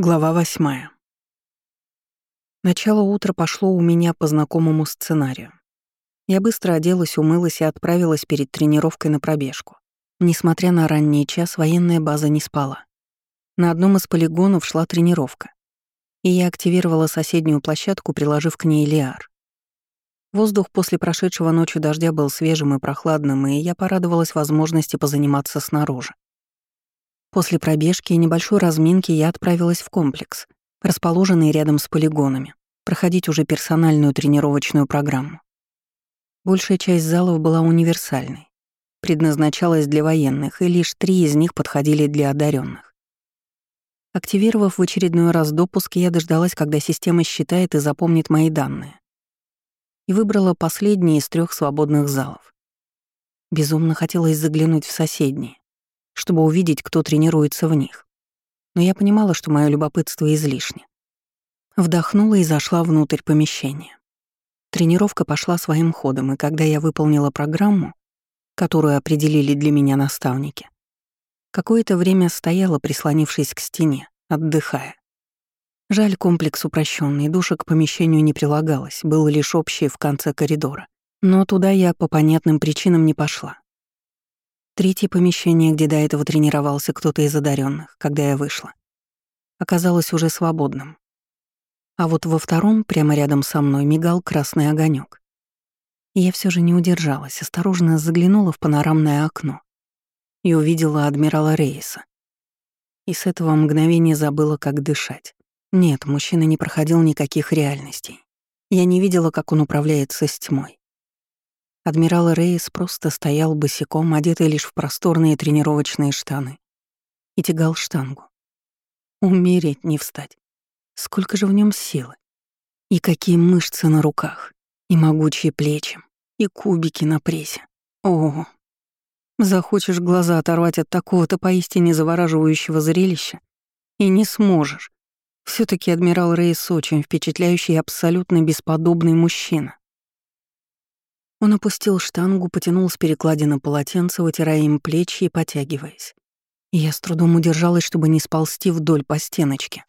Глава восьмая. Начало утра пошло у меня по знакомому сценарию. Я быстро оделась, умылась и отправилась перед тренировкой на пробежку. Несмотря на ранний час, военная база не спала. На одном из полигонов шла тренировка, и я активировала соседнюю площадку, приложив к ней лиар. Воздух после прошедшего ночью дождя был свежим и прохладным, и я порадовалась возможности позаниматься снаружи. После пробежки и небольшой разминки я отправилась в комплекс, расположенный рядом с полигонами, проходить уже персональную тренировочную программу. Большая часть залов была универсальной, предназначалась для военных, и лишь три из них подходили для одаренных. Активировав в очередной раз допуск, я дождалась, когда система считает и запомнит мои данные. И выбрала последний из трех свободных залов. Безумно хотелось заглянуть в соседние чтобы увидеть, кто тренируется в них. Но я понимала, что мое любопытство излишне. Вдохнула и зашла внутрь помещения. Тренировка пошла своим ходом, и когда я выполнила программу, которую определили для меня наставники, какое-то время стояла, прислонившись к стене, отдыхая. Жаль, комплекс упрощенный, душа к помещению не прилагалось, был лишь общий в конце коридора. Но туда я по понятным причинам не пошла. Третье помещение, где до этого тренировался кто-то из одаренных, когда я вышла, оказалось уже свободным. А вот во втором, прямо рядом со мной, мигал красный огонек. Я все же не удержалась, осторожно заглянула в панорамное окно и увидела адмирала Рейса. И с этого мгновения забыла, как дышать. Нет, мужчина не проходил никаких реальностей. Я не видела, как он управляется с тьмой. Адмирал Рейс просто стоял босиком, одетый лишь в просторные тренировочные штаны, и тягал штангу. Умереть, не встать. Сколько же в нем силы. И какие мышцы на руках, и могучие плечи, и кубики на прессе. О, захочешь глаза оторвать от такого-то поистине завораживающего зрелища, и не сможешь. все таки адмирал Рейс очень впечатляющий и абсолютно бесподобный мужчина. Он опустил штангу, потянул с перекладины полотенца, вытирая им плечи и потягиваясь. И я с трудом удержалась, чтобы не сползти вдоль по стеночке.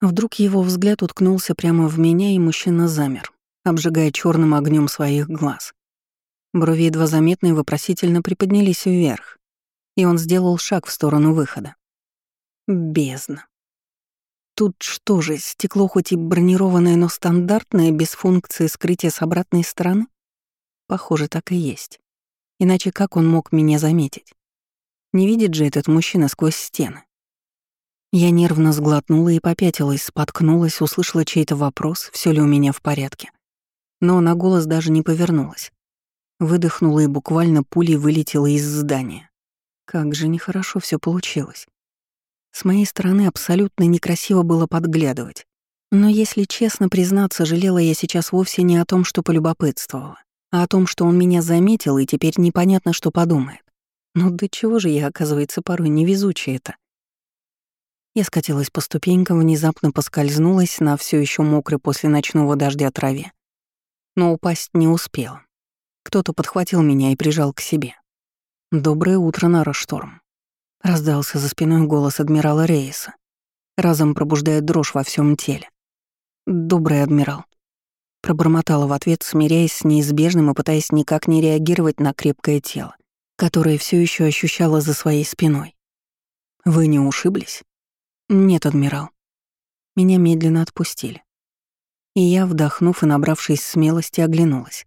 Вдруг его взгляд уткнулся прямо в меня, и мужчина замер, обжигая черным огнем своих глаз. Брови едва заметно вопросительно приподнялись вверх, и он сделал шаг в сторону выхода. Бездна. Тут что же, стекло хоть и бронированное, но стандартное, без функции скрытия с обратной стороны? Похоже, так и есть. Иначе как он мог меня заметить? Не видит же этот мужчина сквозь стены. Я нервно сглотнула и попятилась, споткнулась, услышала чей-то вопрос, все ли у меня в порядке. Но на голос даже не повернулась. Выдохнула и буквально пулей вылетела из здания. Как же нехорошо все получилось. С моей стороны абсолютно некрасиво было подглядывать. Но если честно признаться, жалела я сейчас вовсе не о том, что полюбопытствовала а о том, что он меня заметил и теперь непонятно, что подумает. Ну до чего же я, оказывается, порой невезучая это? Я скатилась по ступенькам, внезапно поскользнулась на все еще мокрой после ночного дождя траве. Но упасть не успела. Кто-то подхватил меня и прижал к себе. «Доброе утро, Нара Шторм», — раздался за спиной голос адмирала Рейса, разом пробуждая дрожь во всем теле. «Добрый адмирал», Пробормотала в ответ, смиряясь с неизбежным и пытаясь никак не реагировать на крепкое тело, которое все еще ощущало за своей спиной. «Вы не ушиблись?» «Нет, адмирал». Меня медленно отпустили. И я, вдохнув и набравшись смелости, оглянулась,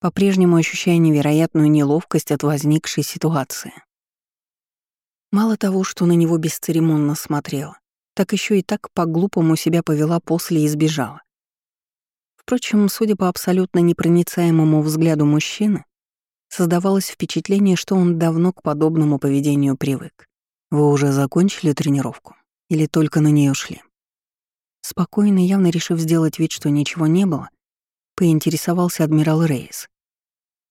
по-прежнему ощущая невероятную неловкость от возникшей ситуации. Мало того, что на него бесцеремонно смотрела, так еще и так по-глупому себя повела после и сбежала. Впрочем, судя по абсолютно непроницаемому взгляду мужчины, создавалось впечатление, что он давно к подобному поведению привык. «Вы уже закончили тренировку? Или только на нее шли?» Спокойно, явно решив сделать вид, что ничего не было, поинтересовался адмирал Рейс.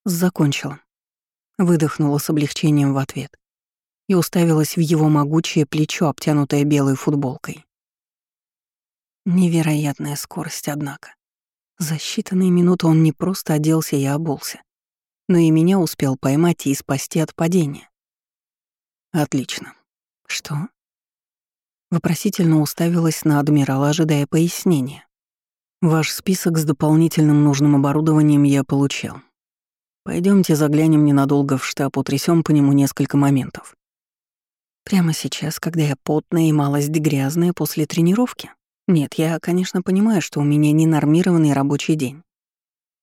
«Закончила». Выдохнула с облегчением в ответ и уставилась в его могучее плечо, обтянутое белой футболкой. Невероятная скорость, однако. За считанные минуты он не просто оделся и обулся, но и меня успел поймать и спасти от падения. Отлично. Что? Вопросительно уставилась на адмирала, ожидая пояснения. Ваш список с дополнительным нужным оборудованием я получил. Пойдемте заглянем ненадолго в штаб, утрясем по нему несколько моментов. Прямо сейчас, когда я потная и малость грязная после тренировки? Нет, я, конечно, понимаю, что у меня ненормированный рабочий день.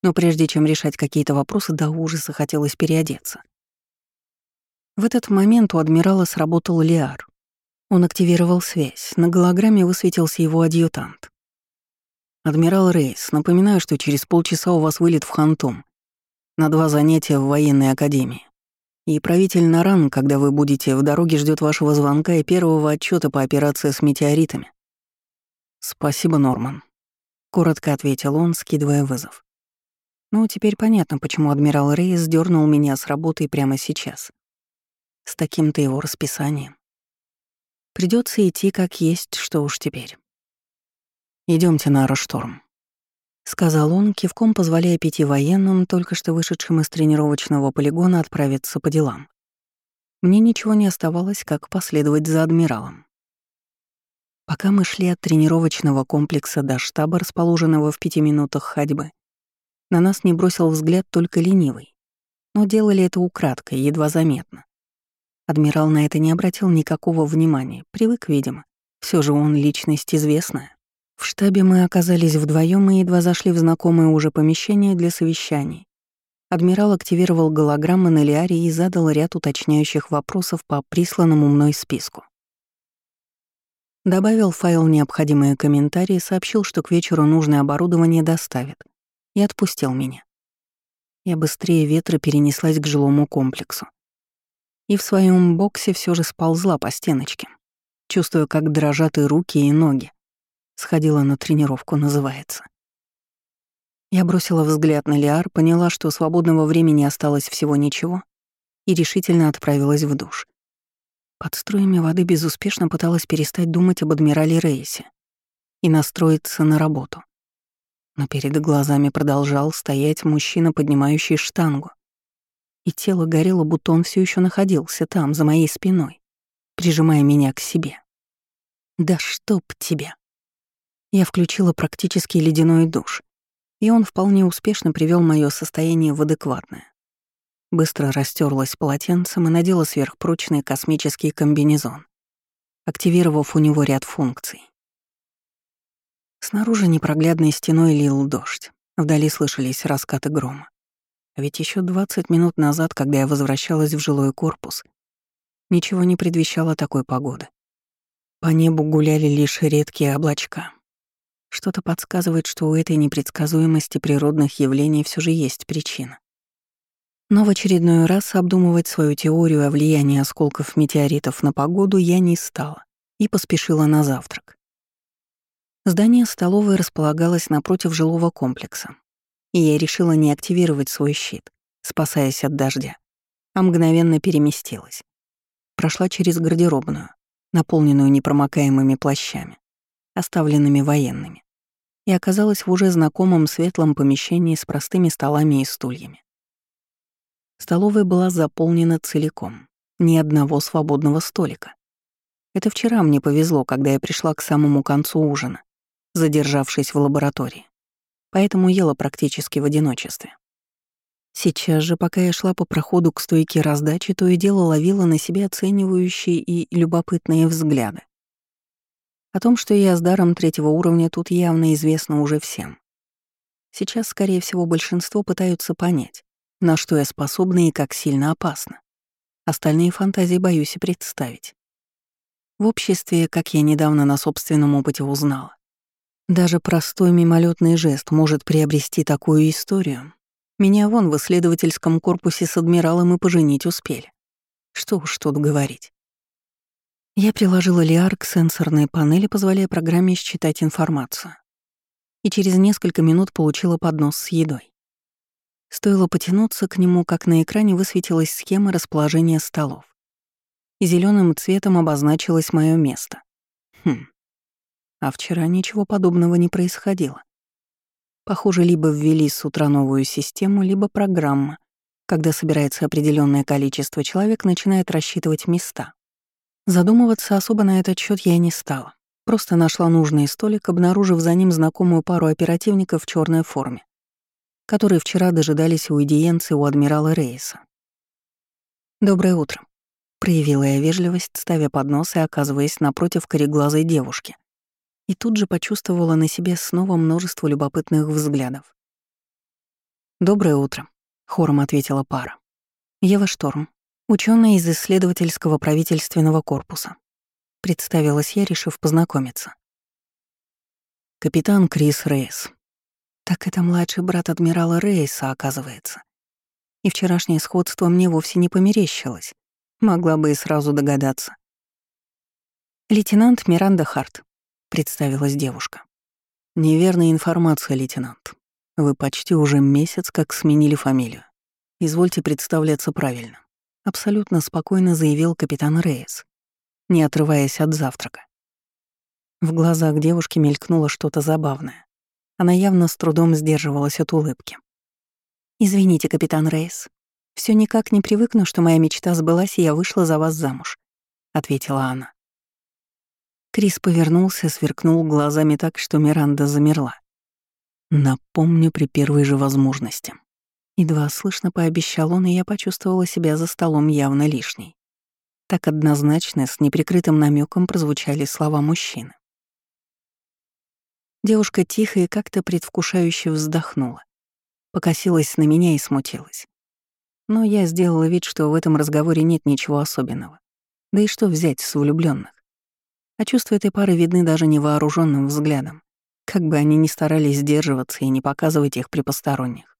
Но прежде чем решать какие-то вопросы, до ужаса хотелось переодеться. В этот момент у адмирала сработал Лиар. Он активировал связь, на голограмме высветился его адъютант. «Адмирал Рейс, напоминаю, что через полчаса у вас вылет в Хантум на два занятия в военной академии. И правитель Наран, когда вы будете в дороге, ждет вашего звонка и первого отчета по операции с метеоритами. Спасибо, Норман. Коротко ответил он, скидывая вызов. Ну, теперь понятно, почему адмирал Рейс дернул меня с работы прямо сейчас. С таким-то его расписанием. Придется идти как есть, что уж теперь. Идемте на Арошторм сказал он, кивком позволяя пяти военным, только что вышедшим из тренировочного полигона, отправиться по делам. Мне ничего не оставалось, как последовать за адмиралом. Пока мы шли от тренировочного комплекса до штаба, расположенного в пяти минутах ходьбы, на нас не бросил взгляд только ленивый. Но делали это украдкой, едва заметно. Адмирал на это не обратил никакого внимания, привык, видимо. Все же он личность известная. В штабе мы оказались вдвоем и едва зашли в знакомое уже помещение для совещаний. Адмирал активировал голограммы на Лиаре и задал ряд уточняющих вопросов по присланному мной списку. Добавил файл необходимые комментарии, сообщил, что к вечеру нужное оборудование доставят, и отпустил меня. Я быстрее ветра перенеслась к жилому комплексу. И в своем боксе все же сползла по стеночке, чувствуя, как дрожат и руки, и ноги. Сходила на тренировку, называется. Я бросила взгляд на Лиар, поняла, что свободного времени осталось всего ничего, и решительно отправилась в душ. Под струями воды безуспешно пыталась перестать думать об адмирале Рейсе и настроиться на работу. Но перед глазами продолжал стоять мужчина, поднимающий штангу. И тело горело, будто он все еще находился там, за моей спиной, прижимая меня к себе. «Да чтоб тебя!» Я включила практически ледяной душ, и он вполне успешно привел мое состояние в адекватное. Быстро растерлась полотенцем и надела сверхпрочный космический комбинезон, активировав у него ряд функций. Снаружи непроглядной стеной лил дождь, вдали слышались раскаты грома. А ведь еще 20 минут назад, когда я возвращалась в жилой корпус, ничего не предвещало такой погоды. По небу гуляли лишь редкие облачка, что-то подсказывает, что у этой непредсказуемости природных явлений все же есть причина. Но в очередной раз обдумывать свою теорию о влиянии осколков метеоритов на погоду я не стала и поспешила на завтрак. Здание столовой располагалось напротив жилого комплекса, и я решила не активировать свой щит, спасаясь от дождя, а мгновенно переместилась. Прошла через гардеробную, наполненную непромокаемыми плащами, оставленными военными, и оказалась в уже знакомом светлом помещении с простыми столами и стульями. Столовая была заполнена целиком, ни одного свободного столика. Это вчера мне повезло, когда я пришла к самому концу ужина, задержавшись в лаборатории. Поэтому ела практически в одиночестве. Сейчас же, пока я шла по проходу к стойке раздачи, то и дело ловила на себе оценивающие и любопытные взгляды. О том, что я с даром третьего уровня, тут явно известно уже всем. Сейчас, скорее всего, большинство пытаются понять, на что я способна и как сильно опасно. Остальные фантазии боюсь и представить. В обществе, как я недавно на собственном опыте узнала, даже простой мимолетный жест может приобрести такую историю. Меня вон в исследовательском корпусе с адмиралом и поженить успели. Что уж тут говорить. Я приложила Лиар к сенсорной панели, позволяя программе считать информацию. И через несколько минут получила поднос с едой. Стоило потянуться к нему, как на экране высветилась схема расположения столов. И зеленым цветом обозначилось мое место. Хм. А вчера ничего подобного не происходило. Похоже, либо ввели с утра новую систему, либо программа, когда собирается определенное количество человек, начинает рассчитывать места. Задумываться особо на этот счет я не стала. Просто нашла нужный столик, обнаружив за ним знакомую пару оперативников в черной форме, которые вчера дожидались у идиенции у адмирала Рейса. «Доброе утро», — проявила я вежливость, ставя поднос и оказываясь напротив кореглазой девушки. И тут же почувствовала на себе снова множество любопытных взглядов. «Доброе утро», — хором ответила пара. «Ева Шторм, ученая из исследовательского правительственного корпуса. Представилась я, решив познакомиться. Капитан Крис Рейс. Так это младший брат адмирала Рейса, оказывается. И вчерашнее сходство мне вовсе не померещилось. Могла бы и сразу догадаться. «Лейтенант Миранда Харт», — представилась девушка. «Неверная информация, лейтенант. Вы почти уже месяц как сменили фамилию. Извольте представляться правильно. Абсолютно спокойно заявил капитан Рейс, не отрываясь от завтрака. В глазах девушки мелькнуло что-то забавное. Она явно с трудом сдерживалась от улыбки. «Извините, капитан Рейс. Все никак не привыкну, что моя мечта сбылась, и я вышла за вас замуж», — ответила она. Крис повернулся, сверкнул глазами так, что Миранда замерла. «Напомню при первой же возможности». Едва слышно пообещал он, и я почувствовала себя за столом явно лишней. Так однозначно, с неприкрытым намеком прозвучали слова мужчины. Девушка тихо и как-то предвкушающе вздохнула. Покосилась на меня и смутилась. Но я сделала вид, что в этом разговоре нет ничего особенного. Да и что взять с влюбленных? А чувства этой пары видны даже невооруженным взглядом, как бы они ни старались сдерживаться и не показывать их при посторонних.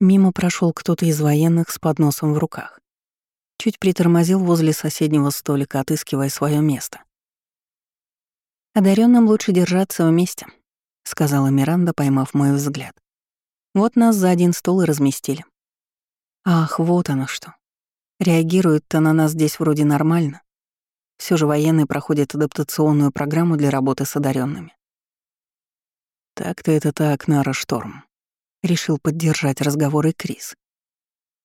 Мимо прошел кто-то из военных с подносом в руках. Чуть притормозил возле соседнего столика, отыскивая свое место. Одаренным лучше держаться вместе», — сказала Миранда, поймав мой взгляд. «Вот нас за один стол и разместили». «Ах, вот оно что. Реагирует-то на нас здесь вроде нормально. Все же военные проходят адаптационную программу для работы с одаренными. «Так-то это так, Нара Шторм», — решил поддержать разговоры Крис.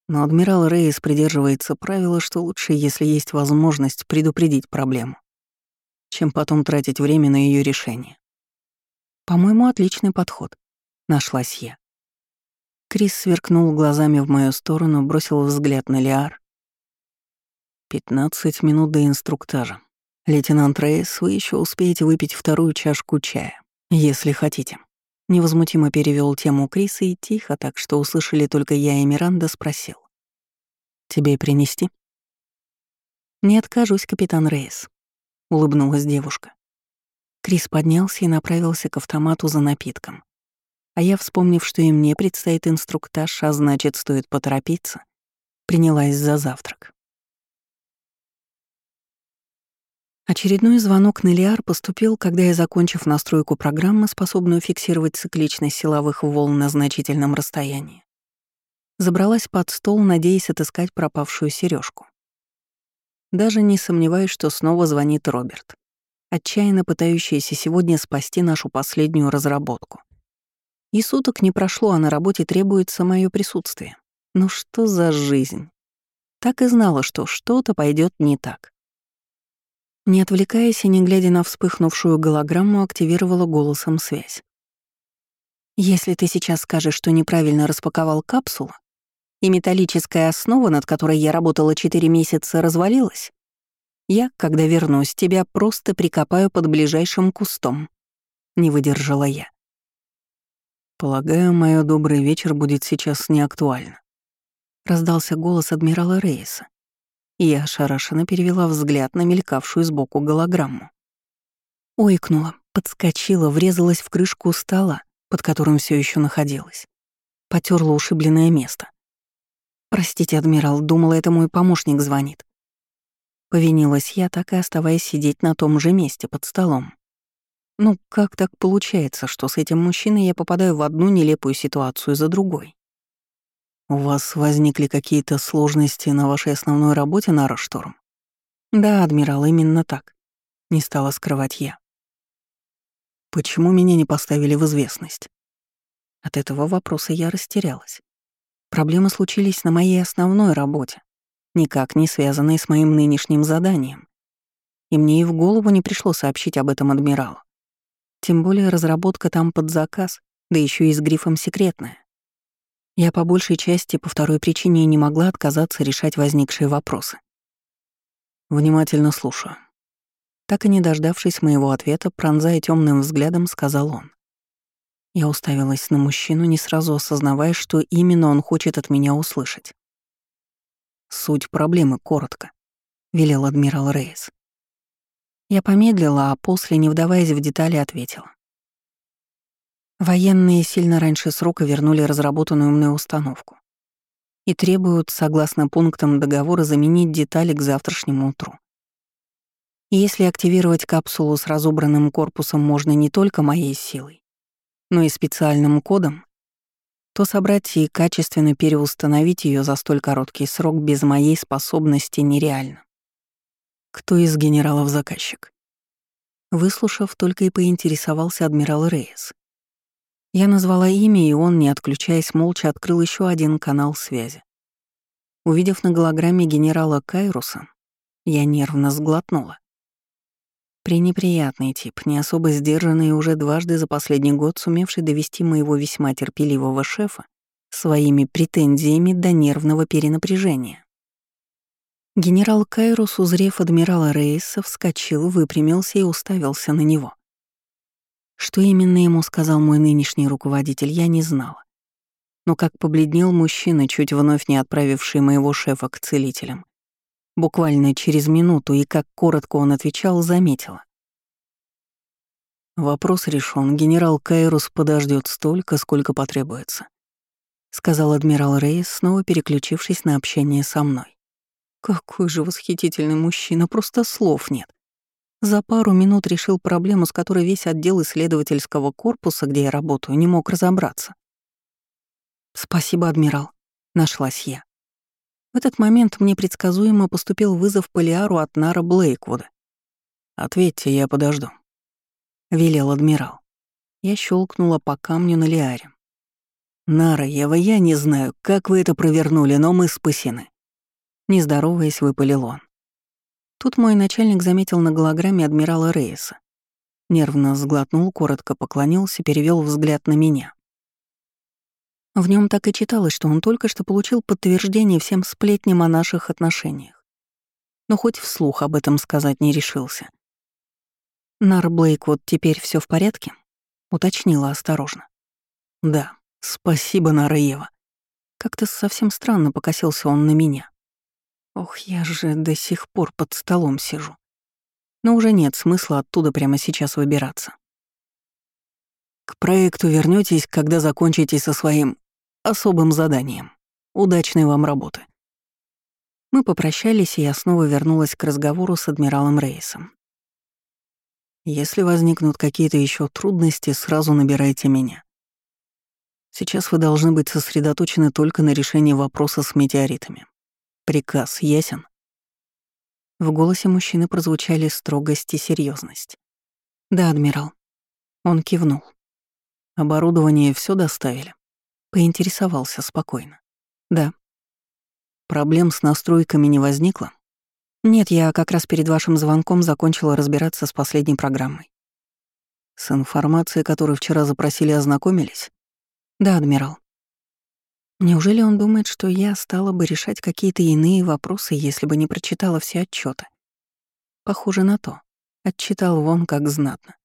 Но адмирал Рейс придерживается правила, что лучше, если есть возможность предупредить проблему, чем потом тратить время на ее решение. По-моему, отличный подход. Нашлась я. Крис сверкнул глазами в мою сторону, бросил взгляд на Лиар. «Пятнадцать минут до инструктажа. Лейтенант Рейс, вы еще успеете выпить вторую чашку чая, если хотите». Невозмутимо перевел тему Криса и тихо, так что услышали только я и Миранда, спросил. «Тебе принести?» «Не откажусь, капитан Рейс», — улыбнулась девушка. Крис поднялся и направился к автомату за напитком. А я, вспомнив, что и мне предстоит инструктаж, а значит, стоит поторопиться, принялась за завтрак. Очередной звонок на Лиар поступил, когда я, закончив настройку программы, способную фиксировать цикличность силовых волн на значительном расстоянии, забралась под стол, надеясь отыскать пропавшую сережку. Даже не сомневаюсь, что снова звонит Роберт, отчаянно пытающийся сегодня спасти нашу последнюю разработку. И суток не прошло, а на работе требуется мое присутствие. Ну что за жизнь? Так и знала, что что-то пойдет не так. Не отвлекаясь и не глядя на вспыхнувшую голограмму, активировала голосом связь. «Если ты сейчас скажешь, что неправильно распаковал капсулу, и металлическая основа, над которой я работала четыре месяца, развалилась, я, когда вернусь, тебя просто прикопаю под ближайшим кустом», — не выдержала я. «Полагаю, мой добрый вечер будет сейчас неактуально», — раздался голос адмирала Рейса, я ошарашенно перевела взгляд на мелькавшую сбоку голограмму. Ойкнула, подскочила, врезалась в крышку стола, под которым все еще находилась. Потерла ушибленное место. «Простите, адмирал, думала, это мой помощник звонит». Повинилась я, так и оставаясь сидеть на том же месте, под столом. Ну, как так получается, что с этим мужчиной я попадаю в одну нелепую ситуацию за другой? «У вас возникли какие-то сложности на вашей основной работе, Нара Шторм?» «Да, адмирал, именно так», — не стала скрывать я. «Почему меня не поставили в известность?» От этого вопроса я растерялась. Проблемы случились на моей основной работе, никак не связанные с моим нынешним заданием. И мне и в голову не пришло сообщить об этом адмиралу. Тем более разработка там под заказ, да еще и с грифом «секретная». Я по большей части по второй причине не могла отказаться решать возникшие вопросы. Внимательно слушаю. Так и не дождавшись моего ответа, пронзая темным взглядом, сказал он. Я уставилась на мужчину, не сразу осознавая, что именно он хочет от меня услышать. «Суть проблемы коротко», — велел адмирал Рейс. Я помедлила, а после, не вдаваясь в детали, ответила. Военные сильно раньше срока вернули разработанную мной установку и требуют, согласно пунктам договора, заменить детали к завтрашнему утру. Если активировать капсулу с разобранным корпусом можно не только моей силой, но и специальным кодом, то собрать и качественно переустановить ее за столь короткий срок без моей способности нереально. Кто из генералов заказчик? Выслушав, только и поинтересовался адмирал Рейс. Я назвала имя, и он, не отключаясь, молча открыл еще один канал связи. Увидев на голограмме генерала Кайруса, я нервно сглотнула. Пренеприятный тип, не особо сдержанный уже дважды за последний год сумевший довести моего весьма терпеливого шефа своими претензиями до нервного перенапряжения. Генерал Кайрус, узрев адмирала Рейса, вскочил, выпрямился и уставился на него. Что именно ему сказал мой нынешний руководитель, я не знала. Но как побледнел мужчина, чуть вновь не отправивший моего шефа к целителям, Буквально через минуту, и как коротко он отвечал, заметила. «Вопрос решен. Генерал Кайрус подождет столько, сколько потребуется», — сказал адмирал Рейс, снова переключившись на общение со мной. «Какой же восхитительный мужчина, просто слов нет. За пару минут решил проблему, с которой весь отдел исследовательского корпуса, где я работаю, не мог разобраться. «Спасибо, адмирал», — нашлась я. В этот момент мне предсказуемо поступил вызов Полиару от Нара Блейквуда. «Ответьте, я подожду», — велел адмирал. Я щелкнула по камню на Лиаре. «Нара, Ева, я не знаю, как вы это провернули, но мы спасены». Не здороваясь, выпалил он. Тут мой начальник заметил на голограмме адмирала Рейса. Нервно сглотнул, коротко поклонился, перевел взгляд на меня. В нем так и читалось, что он только что получил подтверждение всем сплетням о наших отношениях. Но хоть вслух об этом сказать не решился. Нар Блейк вот теперь все в порядке? Уточнила осторожно. Да, спасибо, Нара Ева. Как-то совсем странно покосился он на меня. Ох, я же до сих пор под столом сижу. Но уже нет смысла оттуда прямо сейчас выбираться. К проекту вернётесь, когда закончите со своим особым заданием. Удачной вам работы. Мы попрощались, и я снова вернулась к разговору с адмиралом Рейсом. Если возникнут какие-то еще трудности, сразу набирайте меня. Сейчас вы должны быть сосредоточены только на решении вопроса с метеоритами. Приказ ясен? В голосе мужчины прозвучали строгость и серьезность. Да, адмирал. Он кивнул. Оборудование все доставили. Поинтересовался спокойно. Да. Проблем с настройками не возникло? Нет, я как раз перед вашим звонком закончила разбираться с последней программой. С информацией, которую вчера запросили, ознакомились? Да, адмирал. Неужели он думает, что я стала бы решать какие-то иные вопросы, если бы не прочитала все отчеты? Похоже на то. Отчитал вон как знатно.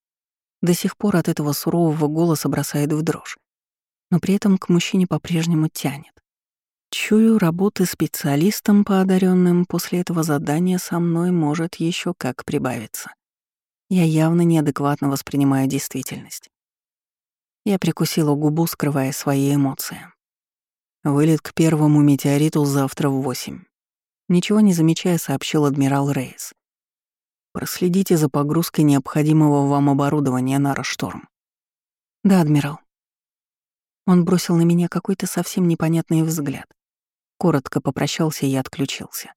До сих пор от этого сурового голоса бросает в дрожь но при этом к мужчине по-прежнему тянет. Чую, работы специалистом по одаренным после этого задания со мной может еще как прибавиться. Я явно неадекватно воспринимаю действительность. Я прикусила губу, скрывая свои эмоции. Вылет к первому метеориту завтра в восемь. Ничего не замечая, сообщил адмирал Рейс. Проследите за погрузкой необходимого вам оборудования на Рашторм. Да, адмирал. Он бросил на меня какой-то совсем непонятный взгляд. Коротко попрощался и отключился.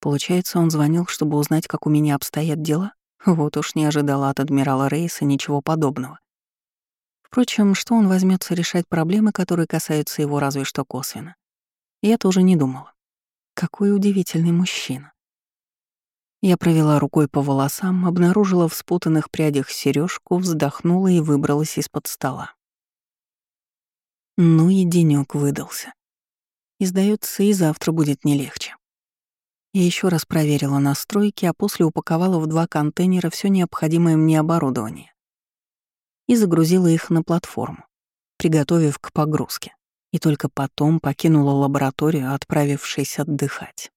Получается, он звонил, чтобы узнать, как у меня обстоят дела? Вот уж не ожидала от адмирала Рейса ничего подобного. Впрочем, что он возьмется решать проблемы, которые касаются его разве что косвенно? Я тоже не думала. Какой удивительный мужчина. Я провела рукой по волосам, обнаружила в спутанных прядях сережку, вздохнула и выбралась из-под стола. Ну и денёк выдался. И, сдается, и завтра будет не легче. Я еще раз проверила настройки, а после упаковала в два контейнера все необходимое мне оборудование и загрузила их на платформу, приготовив к погрузке, и только потом покинула лабораторию, отправившись отдыхать.